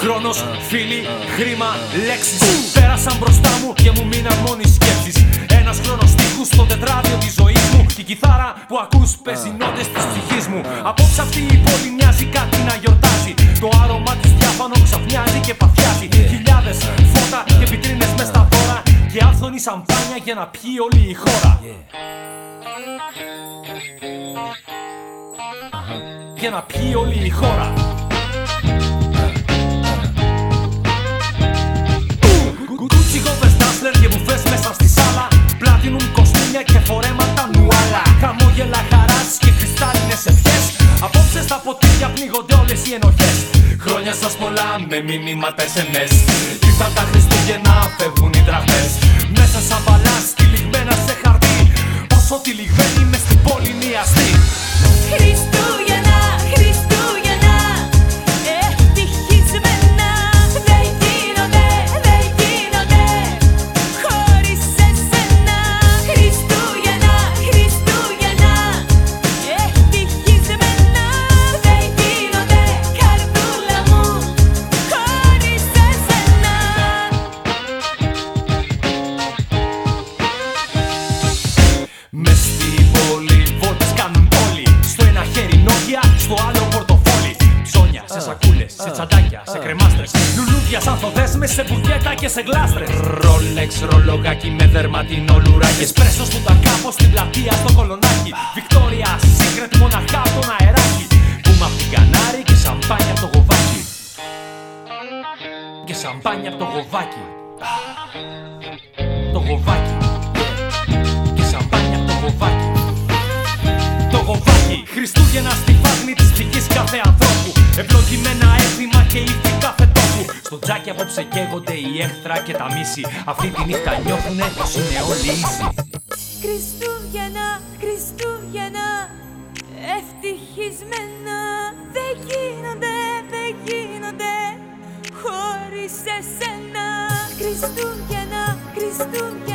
Χρόνος, φίλοι, χρήμα, λέξεις. Πέρασαν μπροστά μου και μου μείναν μόνοι σκέψεις. Ένας χρόνος τείχου στο τετράδιο της ζωής μου. Και η κιθάρα που ακούς παίζει νότες της ψυχής μου. Απόψε αυτή η πόλη μοιάζει κάτι να γιορτάζει. Το άρωμα της διάφανο ξαφνιάζει και παθιάζει. Χιλιάδες φώτα και βιτρίνες μες στα δώρα. Και άφθονη σαμπάνια για να πιει όλη η χώρα. Για να πιει όλη η χώρα. Χρόνια σας πολλά με μηνύματα SMS. Ήρθαν τα Χριστούγεννα, φεύγουν οι δραχμές τσαντάκια, σε κρεμάστρες Λουλούδια σαν θοδέσμες, σε μπουκέτα και σε γλάστρες. Ρόλεξ, ρολογάκι με δερματινό λουράκι Εσπρέσο του τακάπο στην πλατεία στο κολονάκι. Βικτόρια, secret μοναχά από τον αεράκι. Πούμα απ' την κανάρι και σαμπάνια από το γοβάκι. Και σαμπάνια από το γοβάκι. Το γοβάκι. Και σαμπάνια από το γοβάκι. Το γοβάκι, Χριστούγεννα στη φάγνη τη ψυχή κάθε ανθρώπου. Ευλογημένα έθιμα και ήθη κάθε τόπου. Στο τζάκι απόψε καίγονται οι έχτρα και τα μίση. Αυτή τη νύχτα νιώθουνε πως είναι όλοι ίσοι. Χριστούγεννα, Χριστούγεννα Ευτυχισμένα δεν γίνονται, δεν γίνονται χωρίς εσένα Χριστούγεννα, Χριστούγεννα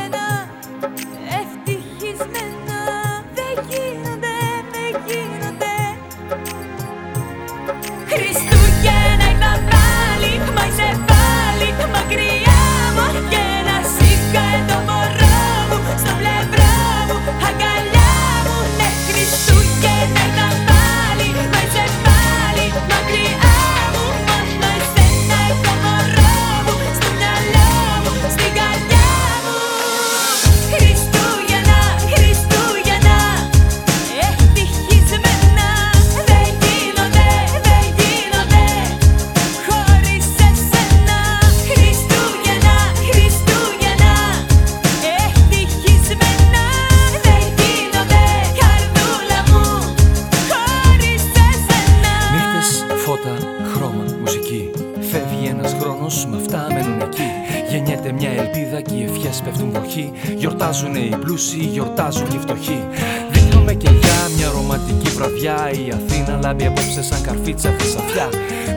μουσική. Φεύγει ένας χρόνος, με αυτά μένουν εκεί. Γεννιέται μια ελπίδα και οι ευχές πέφτουν βροχή. Γιορτάζουν οι πλούσιοι, γιορτάζουν και οι φτωχοί. Δείχνουμε κελιά, μια ρομαντική βραδιά. Η Αθήνα λάμπει απόψε σαν καρφίτσα χρυσαφιά.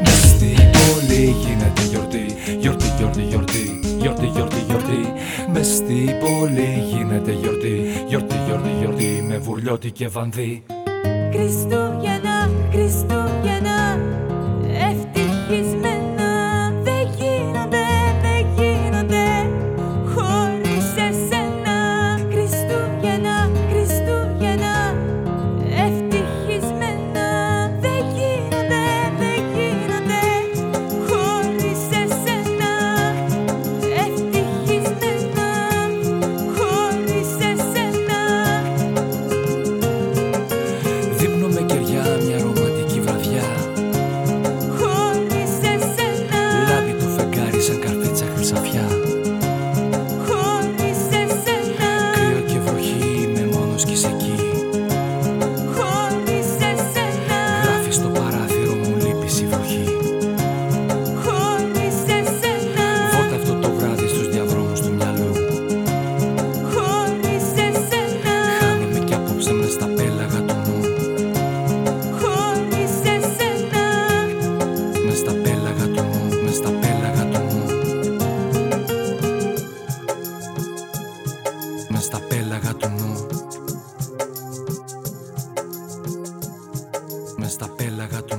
Μες στην πόλη γίνεται γιορτή. Γιορτή, γιορτή, γιορτή. Γιορτή, γιορτή, γιορτή. Μες στην πόλη γίνεται γιορτή. Γιορτή, γιορτή, γιορτή. Με βουρλιώτη και βανδύ. Χριστούγεννα, Χριστούγεννα μόνος κι είσαι εκεί. Χωρίς εσένα, Γράφεις στο παράθυρο μου λείπεις η βροχή. Χωρίς εσένα, Βόλτα αυτό το βράδυ στους διαδρόμους του μυαλού. Χωρίς εσένα, Χάνομαι κι απόψε μες στα πέλαγα του νου. Χωρίς εσένα, Μες στα πέλαγα Μες στα πέλαγα του